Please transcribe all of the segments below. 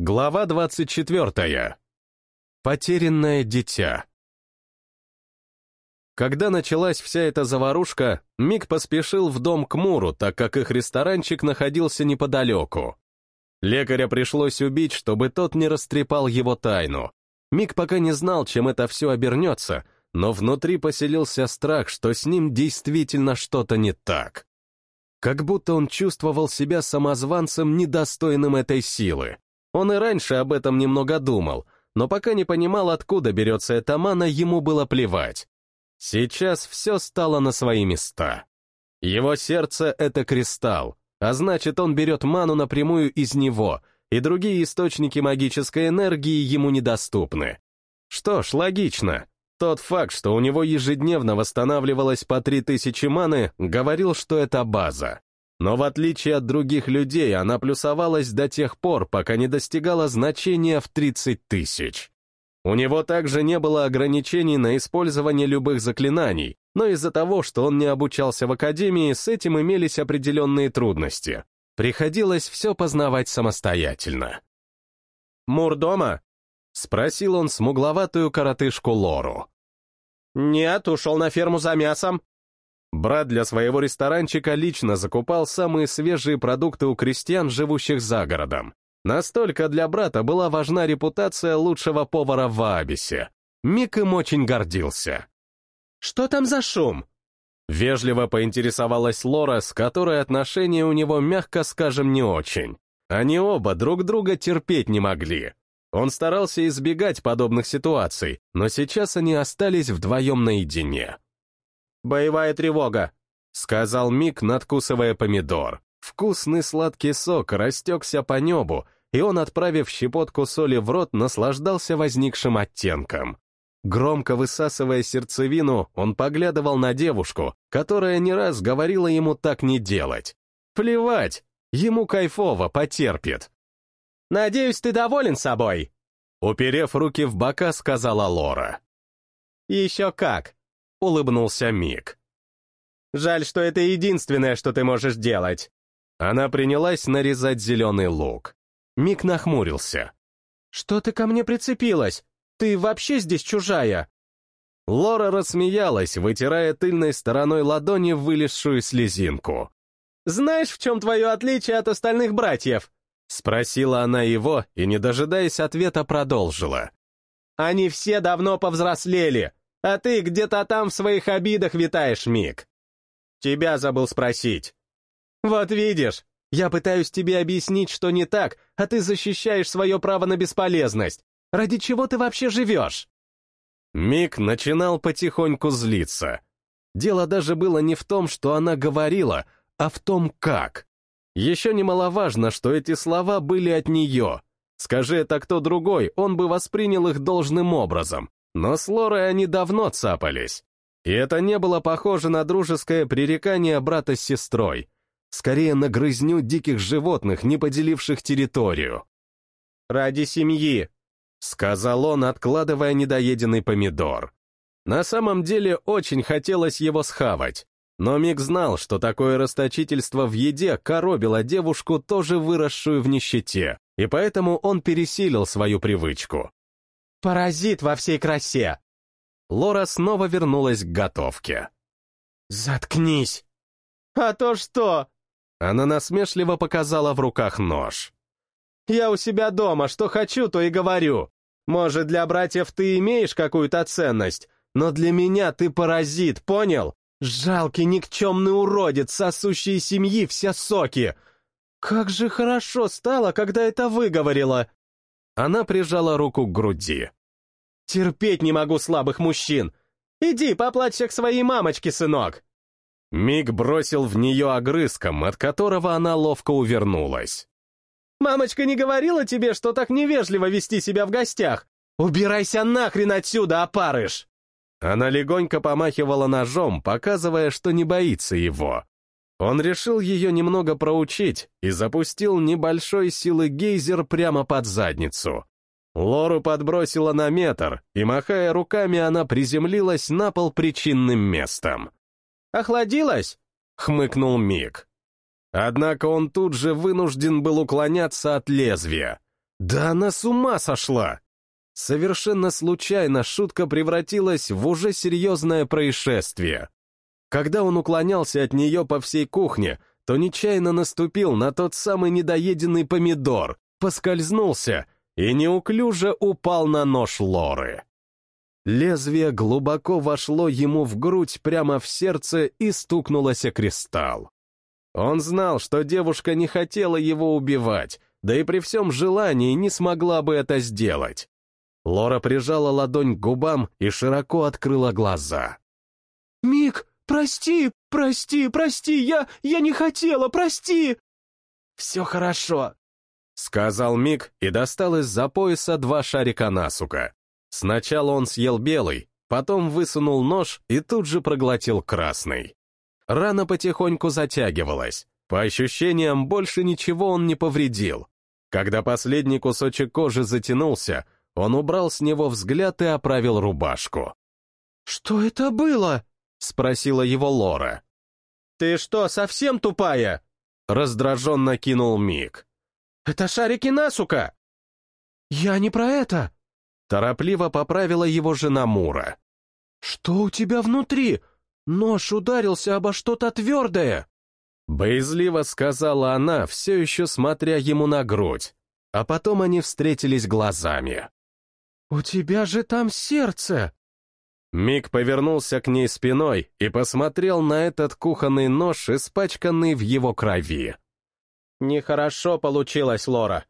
Глава 24. Потерянное дитя. Когда началась вся эта заварушка, Мик поспешил в дом к Муру, так как их ресторанчик находился неподалеку. Лекаря пришлось убить, чтобы тот не растрепал его тайну. Мик пока не знал, чем это все обернется, но внутри поселился страх, что с ним действительно что-то не так. Как будто он чувствовал себя самозванцем, недостойным этой силы. Он и раньше об этом немного думал, но пока не понимал, откуда берется эта мана, ему было плевать. Сейчас все стало на свои места. Его сердце — это кристалл, а значит, он берет ману напрямую из него, и другие источники магической энергии ему недоступны. Что ж, логично. Тот факт, что у него ежедневно восстанавливалось по 3000 маны, говорил, что это база. Но в отличие от других людей, она плюсовалась до тех пор, пока не достигала значения в 30 тысяч. У него также не было ограничений на использование любых заклинаний, но из-за того, что он не обучался в академии, с этим имелись определенные трудности. Приходилось все познавать самостоятельно. «Мур дома?» — спросил он смугловатую коротышку Лору. «Нет, ушел на ферму за мясом», Брат для своего ресторанчика лично закупал самые свежие продукты у крестьян, живущих за городом. Настолько для брата была важна репутация лучшего повара в Аабисе. Мик им очень гордился. «Что там за шум?» Вежливо поинтересовалась Лора, с которой отношения у него, мягко скажем, не очень. Они оба друг друга терпеть не могли. Он старался избегать подобных ситуаций, но сейчас они остались вдвоем наедине. «Боевая тревога», — сказал Мик, надкусывая помидор. Вкусный сладкий сок растекся по небу, и он, отправив щепотку соли в рот, наслаждался возникшим оттенком. Громко высасывая сердцевину, он поглядывал на девушку, которая не раз говорила ему так не делать. Плевать, ему кайфово, потерпит. «Надеюсь, ты доволен собой?» Уперев руки в бока, сказала Лора. «Еще как. — улыбнулся Мик. «Жаль, что это единственное, что ты можешь делать». Она принялась нарезать зеленый лук. Мик нахмурился. «Что ты ко мне прицепилась? Ты вообще здесь чужая?» Лора рассмеялась, вытирая тыльной стороной ладони вылезшую слезинку. «Знаешь, в чем твое отличие от остальных братьев?» Спросила она его и, не дожидаясь ответа, продолжила. «Они все давно повзрослели, а ты где-то там в своих обидах витаешь, Мик. Тебя забыл спросить. Вот видишь, я пытаюсь тебе объяснить, что не так, а ты защищаешь свое право на бесполезность. Ради чего ты вообще живешь? Мик начинал потихоньку злиться. Дело даже было не в том, что она говорила, а в том, как. Еще немаловажно, что эти слова были от нее. Скажи это кто другой, он бы воспринял их должным образом. Но с Лорой они давно цапались. И это не было похоже на дружеское пререкание брата с сестрой. Скорее на грызню диких животных, не поделивших территорию. «Ради семьи», — сказал он, откладывая недоеденный помидор. На самом деле очень хотелось его схавать, но Мик знал, что такое расточительство в еде коробило девушку, тоже выросшую в нищете, и поэтому он пересилил свою привычку. Паразит во всей красе!» Лора снова вернулась к готовке. «Заткнись!» «А то что?» Она насмешливо показала в руках нож. «Я у себя дома, что хочу, то и говорю. Может, для братьев ты имеешь какую-то ценность, но для меня ты паразит, понял? Жалкий никчемный уродец, сосущий семьи все соки. Как же хорошо стало, когда это выговорила!» Она прижала руку к груди. «Терпеть не могу слабых мужчин! Иди, поплачься к своей мамочке, сынок!» Миг бросил в нее огрызком, от которого она ловко увернулась. «Мамочка не говорила тебе, что так невежливо вести себя в гостях? Убирайся нахрен отсюда, опарыш!» Она легонько помахивала ножом, показывая, что не боится его. Он решил ее немного проучить и запустил небольшой силы гейзер прямо под задницу. Лору подбросила на метр, и, махая руками, она приземлилась на пол причинным местом. «Охладилась?» — хмыкнул Мик. Однако он тут же вынужден был уклоняться от лезвия. Да она с ума сошла! Совершенно случайно шутка превратилась в уже серьезное происшествие. Когда он уклонялся от нее по всей кухне, то нечаянно наступил на тот самый недоеденный помидор, поскользнулся и неуклюже упал на нож Лоры. Лезвие глубоко вошло ему в грудь прямо в сердце и стукнулось о кристалл. Он знал, что девушка не хотела его убивать, да и при всем желании не смогла бы это сделать. Лора прижала ладонь к губам и широко открыла глаза. «Мик, прости, прости, прости, я, я не хотела, прости!» «Все хорошо», — сказал Мик и достал из-за пояса два шарика насука. Сначала он съел белый, потом высунул нож и тут же проглотил красный. Рана потихоньку затягивалась. По ощущениям, больше ничего он не повредил. Когда последний кусочек кожи затянулся, он убрал с него взгляд и оправил рубашку. «Что это было?» — спросила его Лора. «Ты что, совсем тупая?» — раздраженно кинул Мик. «Это шарики Насука!» «Я не про это!» — торопливо поправила его жена Мура. «Что у тебя внутри? Нож ударился обо что-то твердое!» Боязливо сказала она, все еще смотря ему на грудь, а потом они встретились глазами. «У тебя же там сердце!» Мик повернулся к ней спиной и посмотрел на этот кухонный нож, испачканный в его крови. «Нехорошо получилось, Лора».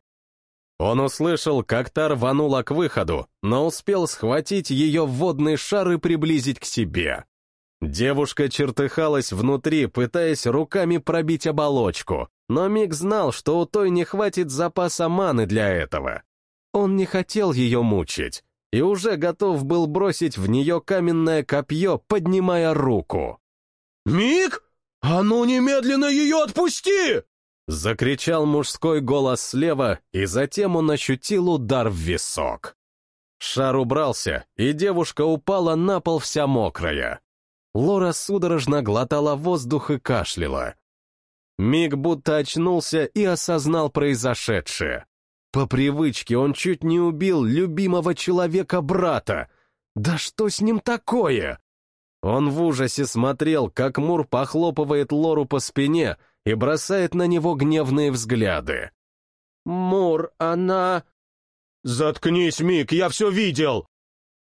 Он услышал, как та рванула к выходу, но успел схватить ее водный шар и приблизить к себе. Девушка чертыхалась внутри, пытаясь руками пробить оболочку, но Мик знал, что у той не хватит запаса маны для этого. Он не хотел ее мучить и уже готов был бросить в нее каменное копье, поднимая руку. «Мик, а ну немедленно ее отпусти!» Закричал мужской голос слева, и затем он ощутил удар в висок. Шар убрался, и девушка упала на пол вся мокрая. Лора судорожно глотала воздух и кашляла. Миг будто очнулся и осознал произошедшее. По привычке он чуть не убил любимого человека-брата. Да что с ним такое? Он в ужасе смотрел, как Мур похлопывает Лору по спине и бросает на него гневные взгляды. «Мур, она...» «Заткнись, Мик, я все видел!»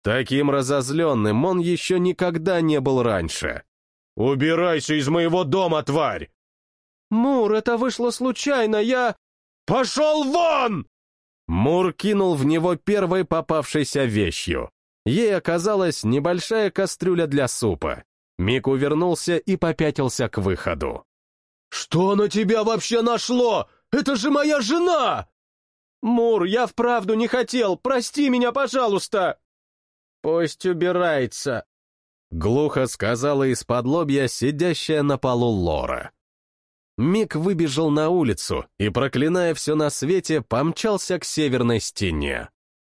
Таким разозленным он еще никогда не был раньше. «Убирайся из моего дома, тварь!» «Мур, это вышло случайно, я...» «Пошел вон!» Мур кинул в него первой попавшейся вещью. Ей оказалась небольшая кастрюля для супа. Мик увернулся и попятился к выходу. «Что на тебя вообще нашло? Это же моя жена!» «Мур, я вправду не хотел! Прости меня, пожалуйста!» «Пусть убирается!» Глухо сказала из-под лобья сидящая на полу Лора. Мик выбежал на улицу и, проклиная все на свете, помчался к северной стене.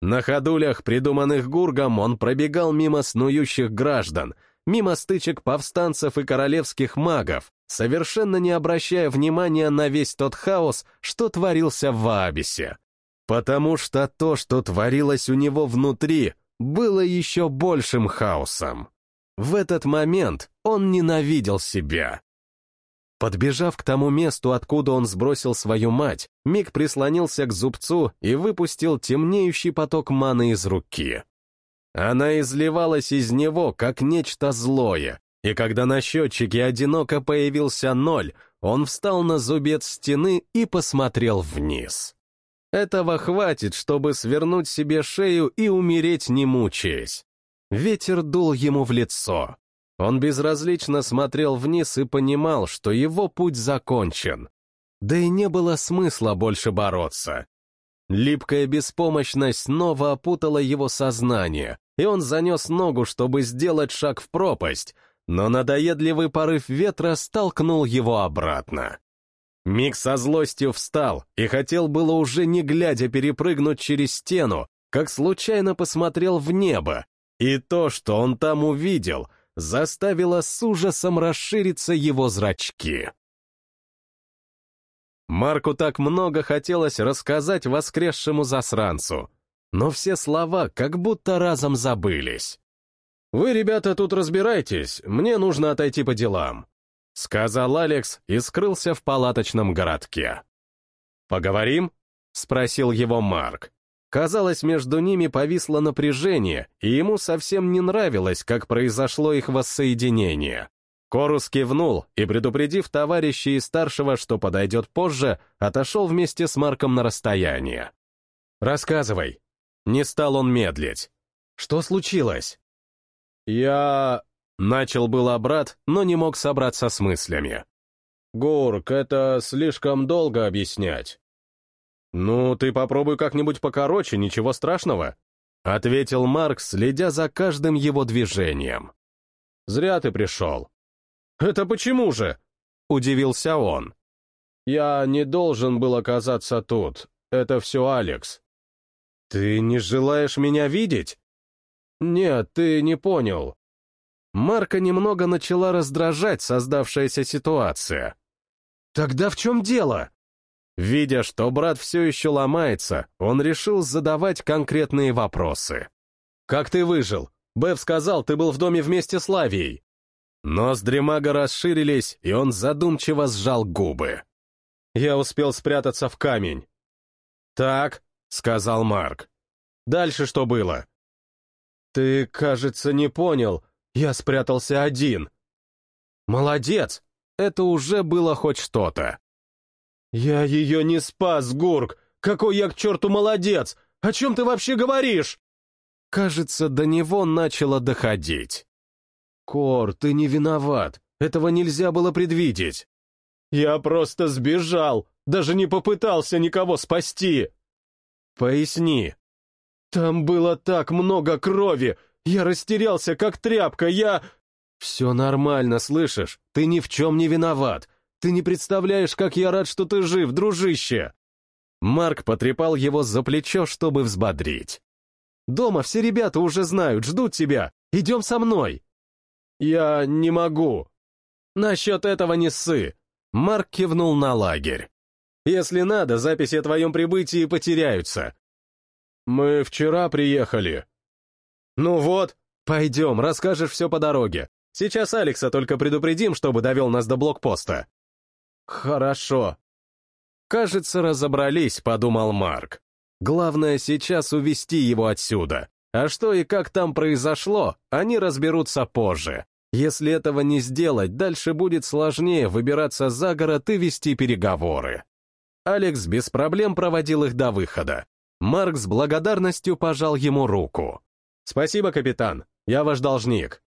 На ходулях, придуманных Гургом, он пробегал мимо снующих граждан, мимо стычек повстанцев и королевских магов, совершенно не обращая внимания на весь тот хаос, что творился в Ваабисе. Потому что то, что творилось у него внутри, было еще большим хаосом. В этот момент он ненавидел себя. Подбежав к тому месту, откуда он сбросил свою мать, Мик прислонился к зубцу и выпустил темнеющий поток маны из руки. Она изливалась из него, как нечто злое, и когда на счетчике одиноко появился ноль, он встал на зубец стены и посмотрел вниз. Этого хватит, чтобы свернуть себе шею и умереть не мучаясь. Ветер дул ему в лицо. Он безразлично смотрел вниз и понимал, что его путь закончен. Да и не было смысла больше бороться. Липкая беспомощность снова опутала его сознание, и он занес ногу, чтобы сделать шаг в пропасть, но надоедливый порыв ветра столкнул его обратно. Мик со злостью встал и хотел было уже не глядя перепрыгнуть через стену, как случайно посмотрел в небо, и то, что он там увидел — заставило с ужасом расшириться его зрачки. Марку так много хотелось рассказать воскресшему засранцу, но все слова как будто разом забылись. «Вы, ребята, тут разбирайтесь, мне нужно отойти по делам», — сказал Алекс и скрылся в палаточном городке. «Поговорим?» — спросил его Марк. Казалось, между ними повисло напряжение, и ему совсем не нравилось, как произошло их воссоединение. Корус кивнул и, предупредив товарища и старшего, что подойдет позже, отошел вместе с Марком на расстояние. «Рассказывай». Не стал он медлить. «Что случилось?» «Я...» — начал было брат, но не мог собраться с мыслями. «Гурк, это слишком долго объяснять. «Ну, ты попробуй как-нибудь покороче, ничего страшного», — ответил Марк, следя за каждым его движением. «Зря ты пришел». «Это почему же?» — удивился он. «Я не должен был оказаться тут. Это все Алекс». «Ты не желаешь меня видеть?» «Нет, ты не понял». Марка немного начала раздражать создавшаяся ситуация. «Тогда в чем дело?» Видя, что брат все еще ломается, он решил задавать конкретные вопросы. «Как ты выжил? Бэв сказал, ты был в доме вместе с Лавией». Ноздри мага расширились, и он задумчиво сжал губы. Я успел спрятаться в камень. «Так», — сказал Марк. «Дальше что было?» «Ты, кажется, не понял. Я спрятался один». «Молодец! Это уже было хоть что-то. «Я ее не спас, Гурк! Какой я к черту молодец! О чем ты вообще говоришь?» Кажется, до него начало доходить. «Кор, ты не виноват. Этого нельзя было предвидеть». «Я просто сбежал, даже не попытался никого спасти». «Поясни». «Там было так много крови! Я растерялся, как тряпка, я...» «Все нормально, слышишь? Ты ни в чем не виноват. Ты не представляешь, как я рад, что ты жив, дружище!» Марк потрепал его за плечо, чтобы взбодрить. «Дома все ребята уже знают, ждут тебя. Идем со мной!» «Я не могу!» «Насчет этого не ссы!» Марк кивнул на лагерь. «Если надо, записи о твоем прибытии потеряются». «Мы вчера приехали». «Ну вот, пойдем, расскажешь все по дороге. Сейчас Алекса только предупредим, чтобы довел нас до блокпоста». Хорошо. Кажется, разобрались, подумал Марк. Главное сейчас увести его отсюда. А что и как там произошло, они разберутся позже. Если этого не сделать, дальше будет сложнее выбираться за город и вести переговоры. Алекс без проблем проводил их до выхода. Марк с благодарностью пожал ему руку. «Спасибо, капитан, я ваш должник».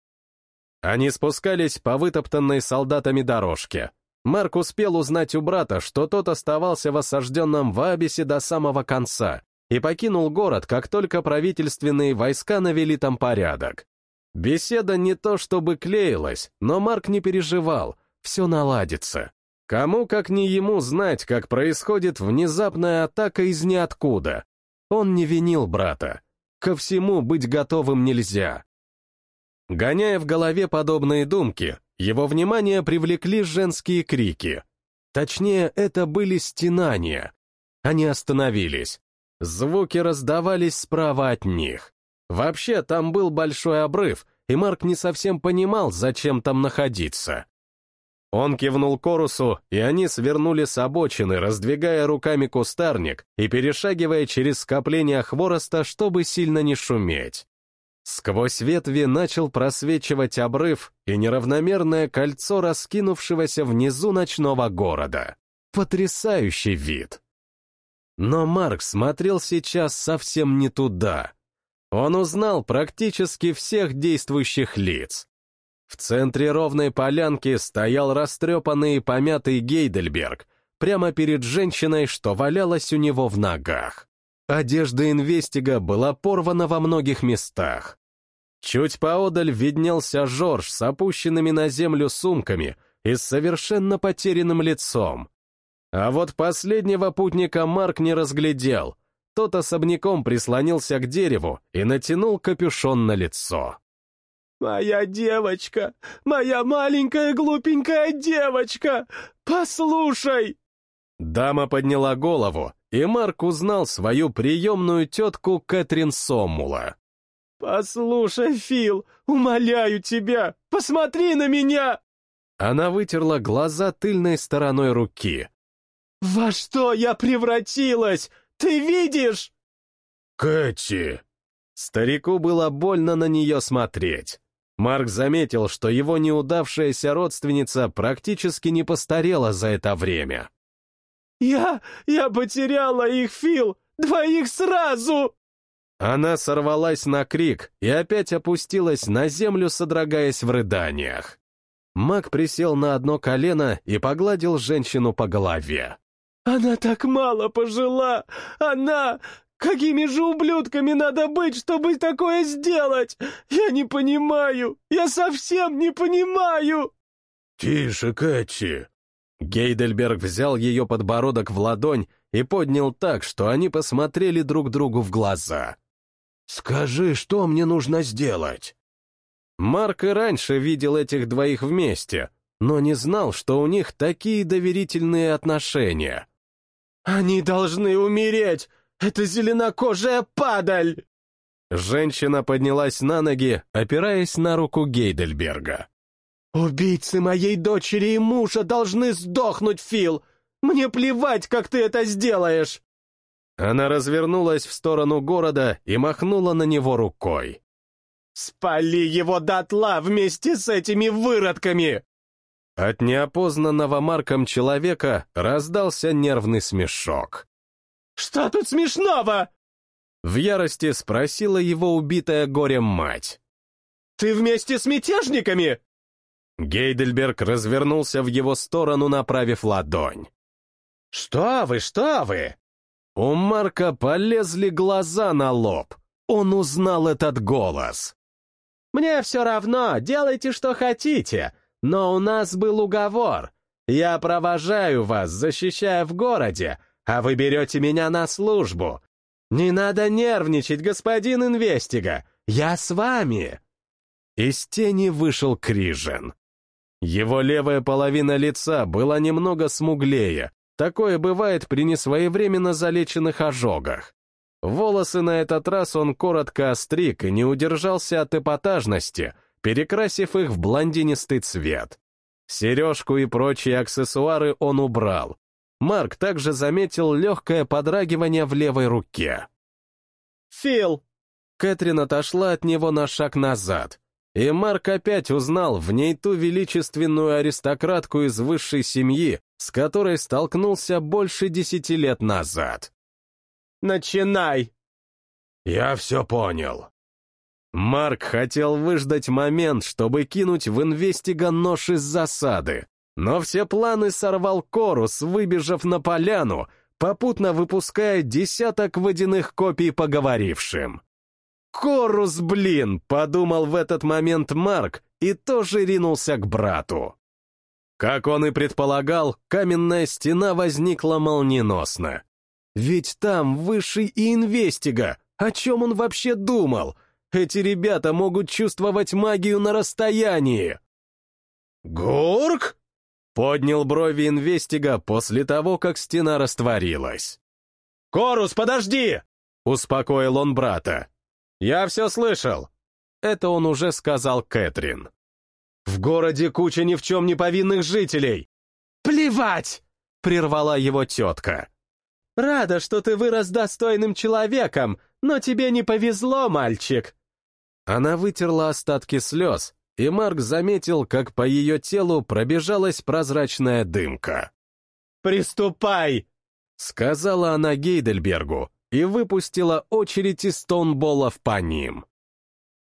Они спускались по вытоптанной солдатами дорожке. Марк успел узнать у брата, что тот оставался в осажденном Вабисе до самого конца и покинул город, как только правительственные войска навели там порядок. Беседа не то чтобы клеилась, но Марк не переживал, все наладится. Кому, как не ему, знать, как происходит внезапная атака из ниоткуда. Он не винил брата. Ко всему быть готовым нельзя. Гоняя в голове подобные думки, его внимание привлекли женские крики. Точнее, это были стенания. Они остановились. Звуки раздавались справа от них. Вообще, там был большой обрыв, и Марк не совсем понимал, зачем там находиться. Он кивнул Корусу, и они свернули с обочины, раздвигая руками кустарник и перешагивая через скопление хвороста, чтобы сильно не шуметь. Сквозь ветви начал просвечивать обрыв и неравномерное кольцо раскинувшегося внизу ночного города. Потрясающий вид. Но Марк смотрел сейчас совсем не туда. Он узнал практически всех действующих лиц. В центре ровной полянки стоял растрепанный и помятый Гейдельберг, прямо перед женщиной, что валялась у него в ногах. Одежда инвестига была порвана во многих местах. Чуть поодаль виднелся Жорж с опущенными на землю сумками и с совершенно потерянным лицом. А вот последнего путника Марк не разглядел. Тот особняком прислонился к дереву и натянул капюшон на лицо. «Моя девочка! Моя маленькая глупенькая девочка! Послушай!» Дама подняла голову, и Марк узнал свою приемную тетку Кэтрин Соммула. «Послушай, Фил, умоляю тебя, посмотри на меня!» Она вытерла глаза тыльной стороной руки. «Во что я превратилась? Ты видишь?» «Кэти!» Старику было больно на нее смотреть. Марк заметил, что его неудавшаяся родственница практически не постарела за это время. «Я... я потеряла их, Фил! Двоих сразу!» Она сорвалась на крик и опять опустилась на землю, содрогаясь в рыданиях. Мак присел на одно колено и погладил женщину по голове. «Она так мало пожила! Она... Какими же ублюдками надо быть, чтобы такое сделать? Я не понимаю! Я совсем не понимаю!» «Тише, Кэти!» Гейдельберг взял ее подбородок в ладонь и поднял так, что они посмотрели друг другу в глаза. «Скажи, что мне нужно сделать?» Марк и раньше видел этих двоих вместе, но не знал, что у них такие доверительные отношения. «Они должны умереть! Это зеленокожая падаль!» Женщина поднялась на ноги, опираясь на руку Гейдельберга. «Убийцы моей дочери и мужа должны сдохнуть, Фил! Мне плевать, как ты это сделаешь!» Она развернулась в сторону города и махнула на него рукой. «Спали его дотла вместе с этими выродками!» От неопознанного Марком человека раздался нервный смешок. «Что тут смешного?» В ярости спросила его убитая горем мать. «Ты вместе с мятежниками?» Гейдельберг развернулся в его сторону, направив ладонь. «Что вы, что вы?» У Марка полезли глаза на лоб. Он узнал этот голос. «Мне все равно, делайте, что хотите, но у нас был уговор. Я провожаю вас, защищая в городе, а вы берете меня на службу. Не надо нервничать, господин Инвестига, я с вами!» Из тени вышел Крижен. Его левая половина лица была немного смуглее, Такое бывает при несвоевременно залеченных ожогах. Волосы на этот раз он коротко остриг и не удержался от эпатажности, перекрасив их в блондинистый цвет. Сережку и прочие аксессуары он убрал. Марк также заметил легкое подрагивание в левой руке. «Фил!» Кэтрин отошла от него на шаг назад, и Марк опять узнал в ней ту величественную аристократку из высшей семьи, с которой столкнулся больше десяти лет назад. «Начинай!» «Я все понял». Марк хотел выждать момент, чтобы кинуть в инвестига нож из засады, но все планы сорвал Корус, выбежав на поляну, попутно выпуская десяток водяных копий поговорившим. «Корус, блин!» — подумал в этот момент Марк и тоже ринулся к брату. Как он и предполагал, каменная стена возникла молниеносно. Ведь там высший и инвестига. О чем он вообще думал? Эти ребята могут чувствовать магию на расстоянии. «Гурк?» — поднял брови инвестига после того, как стена растворилась. «Корус, подожди!» — успокоил он брата. «Я все слышал». Это он уже сказал Кэтрин. «В городе куча ни в чем не повинных жителей!» «Плевать!» — прервала его тетка. «Рада, что ты вырос достойным человеком, но тебе не повезло, мальчик!» Она вытерла остатки слез, и Марк заметил, как по ее телу пробежалась прозрачная дымка. «Приступай!» — сказала она Гейдельбергу, и выпустила очередь из стоунболов по ним.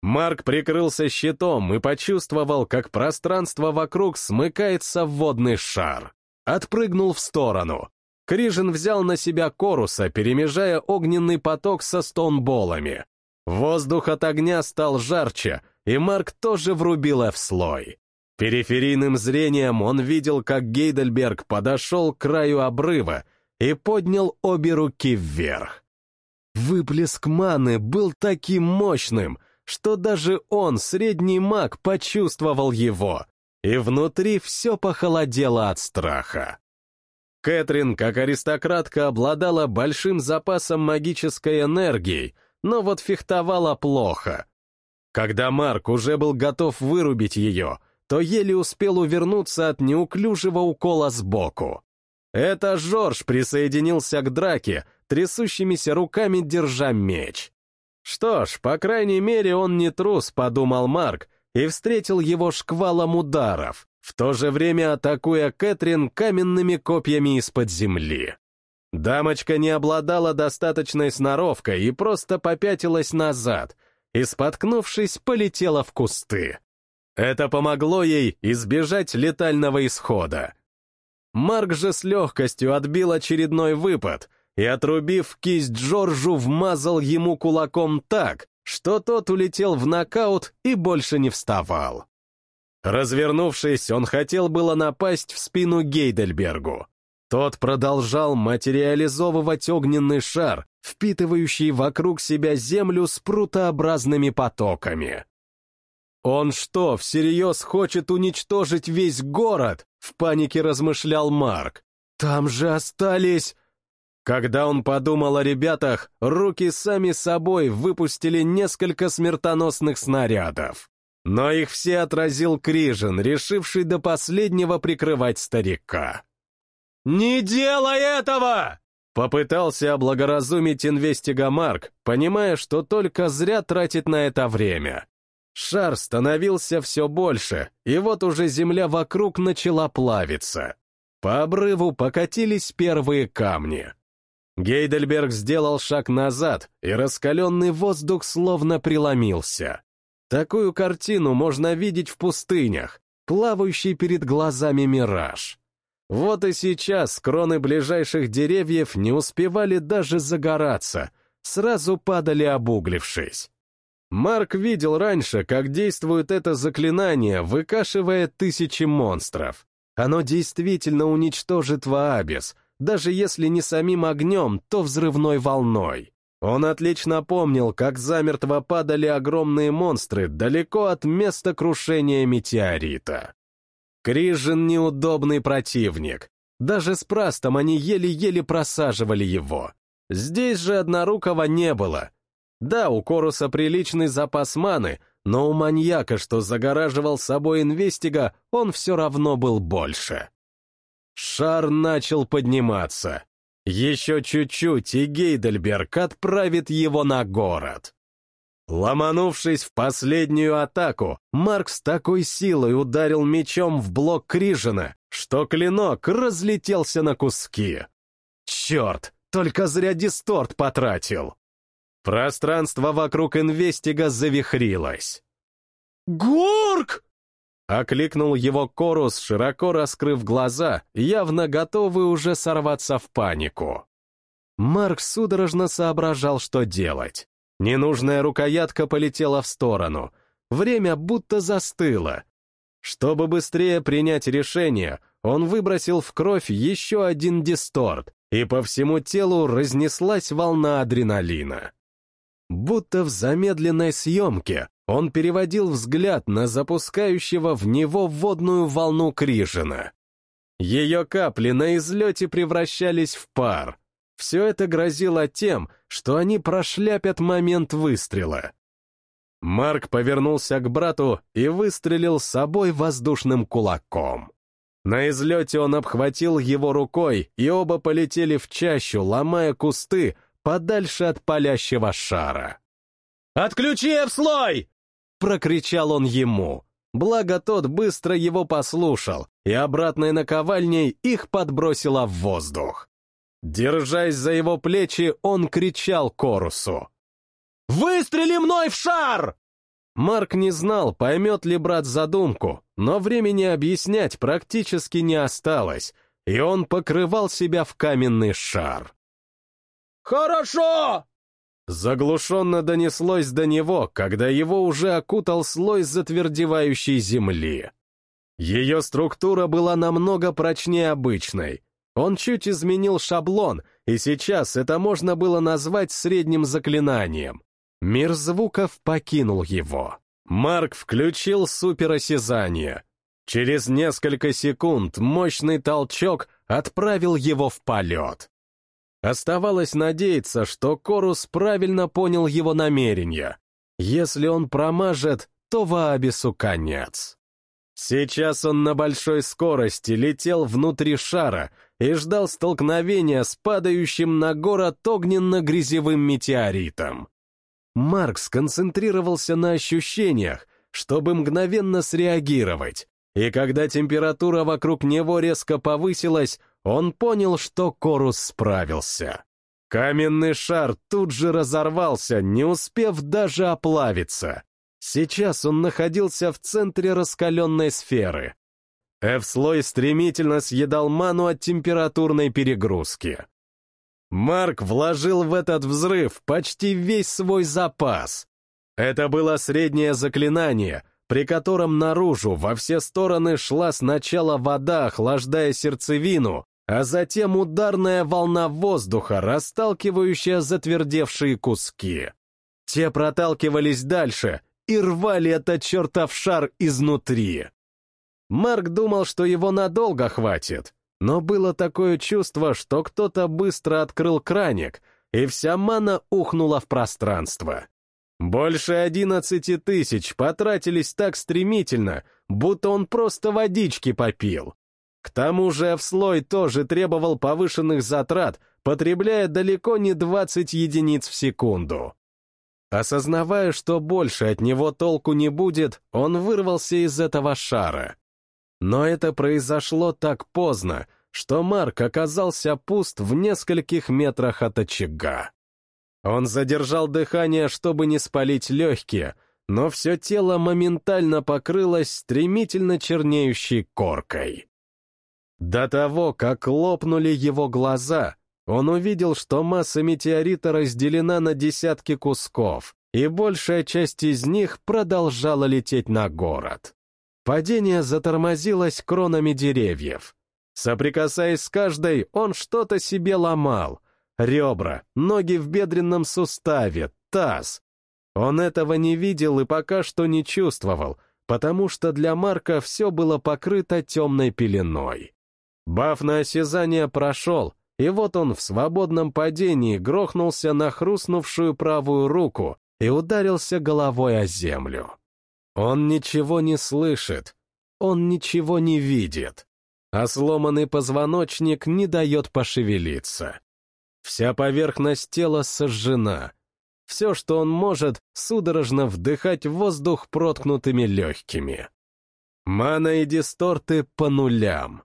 Марк прикрылся щитом и почувствовал, как пространство вокруг смыкается в водный шар. Отпрыгнул в сторону. Крижин взял на себя коруса, перемежая огненный поток со стоунболами. Воздух от огня стал жарче, и Марк тоже врубил в слой. Периферийным зрением он видел, как Гейдельберг подошел к краю обрыва и поднял обе руки вверх. Выплеск маны был таким мощным, что даже он, средний маг, почувствовал его, и внутри все похолодело от страха. Кэтрин, как аристократка, обладала большим запасом магической энергии, но вот фехтовала плохо. Когда Марк уже был готов вырубить ее, то еле успел увернуться от неуклюжего укола сбоку. Это Жорж присоединился к драке, трясущимися руками держа меч. Что ж, по крайней мере, он не трус, подумал Марк, и встретил его шквалом ударов, в то же время атакуя Кэтрин каменными копьями из-под земли. Дамочка не обладала достаточной сноровкой и просто попятилась назад, и, споткнувшись, полетела в кусты. Это помогло ей избежать летального исхода. Марк же с легкостью отбил очередной выпад и, отрубив кисть Джорджу, вмазал ему кулаком так, что тот улетел в нокаут и больше не вставал. Развернувшись, он хотел было напасть в спину Гейдельбергу. Тот продолжал материализовывать огненный шар, впитывающий вокруг себя землю с прутообразными потоками. «Он что, всерьез хочет уничтожить весь город?» — в панике размышлял Марк. «Там же остались...» Когда он подумал о ребятах, руки сами собой выпустили несколько смертоносных снарядов. Но их все отразил Крижин, решивший до последнего прикрывать старика. «Не делай этого!» Попытался облагоразумить инвестига Марк, понимая, что только зря тратит на это время. Шар становился все больше, и вот уже земля вокруг начала плавиться. По обрыву покатились первые камни. Гейдельберг сделал шаг назад, и раскаленный воздух словно преломился. Такую картину можно видеть в пустынях, плавающий перед глазами мираж. Вот и сейчас кроны ближайших деревьев не успевали даже загораться, сразу падали обуглившись. Марк видел раньше, как действует это заклинание, выкашивая тысячи монстров. Оно действительно уничтожит Ваабис, даже если не самим огнем, то взрывной волной. Он отлично помнил, как замертво падали огромные монстры далеко от места крушения метеорита. Крижин неудобный противник. Даже с Прастом они еле-еле просаживали его. Здесь же однорукого не было, да, у Коруса приличный запас маны, но у маньяка, что загораживал собой инвестига, он все равно был больше. Шар начал подниматься. Еще чуть-чуть, и Гейдельберг отправит его на город. Ломанувшись в последнюю атаку, Марк с такой силой ударил мечом в блок Крижина, что клинок разлетелся на куски. Черт, только зря дисторт потратил. Пространство вокруг инвестига завихрилось. «Горк!» — окликнул его Корус, широко раскрыв глаза, явно готовый уже сорваться в панику. Марк судорожно соображал, что делать. Ненужная рукоятка полетела в сторону. Время будто застыло. Чтобы быстрее принять решение, он выбросил в кровь еще один дисторт, и по всему телу разнеслась волна адреналина. Будто в замедленной съемке он переводил взгляд на запускающего в него водную волну Крижина. Ее капли на излете превращались в пар. Все это грозило тем, что они прошляпят момент выстрела. Марк повернулся к брату и выстрелил с собой воздушным кулаком. На излете он обхватил его рукой, и оба полетели в чащу, ломая кусты, подальше от палящего шара. «Отключи Эвслой!» — прокричал он ему. Благо тот быстро его послушал, и обратной наковальней их подбросило в воздух. Держась за его плечи, он кричал Корусу. «Выстрели мной в шар!» Марк не знал, поймет ли брат задумку, но времени объяснять практически не осталось, и он покрывал себя в каменный шар. «Хорошо!» Заглушенно донеслось до него, когда его уже окутал слой затвердевающей земли. Ее структура была намного прочнее обычной. Он чуть изменил шаблон, и сейчас это можно было назвать средним заклинанием. Мир звуков покинул его. Марк включил суперосязание. Через несколько секунд мощный толчок отправил его в полет. Оставалось надеяться, что Корус правильно понял его намерения. Если он промажет, то Ваабису конец. Сейчас он на большой скорости летел внутри шара и ждал столкновения с падающим на город огненно-грязевым метеоритом. Марк сконцентрировался на ощущениях, чтобы мгновенно среагировать, и когда температура вокруг него резко повысилась, он понял, что Корус справился. Каменный шар тут же разорвался, не успев даже оплавиться. Сейчас он находился в центре раскаленной сферы. F-слой стремительно съедал ману от температурной перегрузки. Марк вложил в этот взрыв почти весь свой запас. Это было среднее заклинание, при котором наружу во все стороны шла сначала вода, охлаждая сердцевину, а затем ударная волна воздуха, расталкивающая затвердевшие куски. Те проталкивались дальше и рвали этот чертов шар изнутри. Марк думал, что его надолго хватит, но было такое чувство, что кто-то быстро открыл краник, и вся мана ухнула в пространство. Больше одиннадцати тысяч потратились так стремительно, будто он просто водички попил. К тому же в слой тоже требовал повышенных затрат, потребляя далеко не 20 единиц в секунду. Осознавая, что больше от него толку не будет, он вырвался из этого шара. Но это произошло так поздно, что Марк оказался пуст в нескольких метрах от очага. Он задержал дыхание, чтобы не спалить легкие, но все тело моментально покрылось стремительно чернеющей коркой. До того, как лопнули его глаза, он увидел, что масса метеорита разделена на десятки кусков, и большая часть из них продолжала лететь на город. Падение затормозилось кронами деревьев. Соприкасаясь с каждой, он что-то себе ломал — Ребра, ноги в бедренном суставе, таз. Он этого не видел и пока что не чувствовал, потому что для Марка все было покрыто темной пеленой. Баф на осязание прошел, и вот он в свободном падении грохнулся на хрустнувшую правую руку и ударился головой о землю. Он ничего не слышит, он ничего не видит, а сломанный позвоночник не дает пошевелиться. Вся поверхность тела сожжена. Все, что он может, судорожно вдыхать воздух проткнутыми легкими. Мана и дисторты по нулям.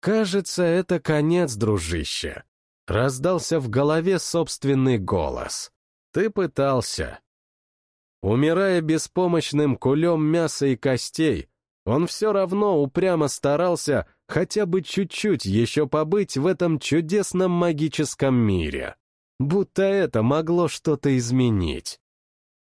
«Кажется, это конец, дружище», — раздался в голове собственный голос. «Ты пытался». Умирая беспомощным кулем мяса и костей, он все равно упрямо старался хотя бы чуть-чуть еще побыть в этом чудесном магическом мире. Будто это могло что-то изменить.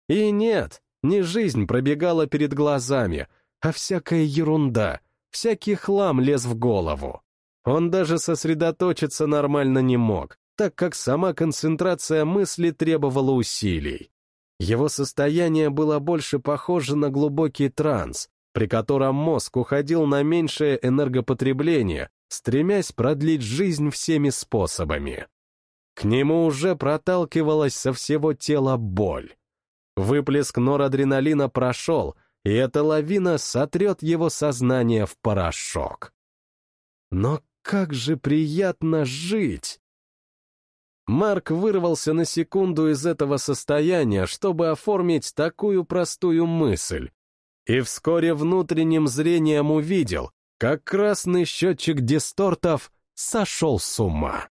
И нет, не жизнь пробегала перед глазами, а всякая ерунда, всякий хлам лез в голову. Он даже сосредоточиться нормально не мог, так как сама концентрация мысли требовала усилий. Его состояние было больше похоже на глубокий транс, при котором мозг уходил на меньшее энергопотребление, стремясь продлить жизнь всеми способами. К нему уже проталкивалась со всего тела боль. Выплеск норадреналина прошел, и эта лавина сотрет его сознание в порошок. Но как же приятно жить! Марк вырвался на секунду из этого состояния, чтобы оформить такую простую мысль, и вскоре внутренним зрением увидел, как красный счетчик дистортов сошел с ума.